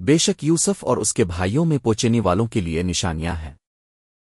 بے شک یوسف اور اس کے بھائیوں میں پوچنے والوں کے لیے نشانیاں ہیں۔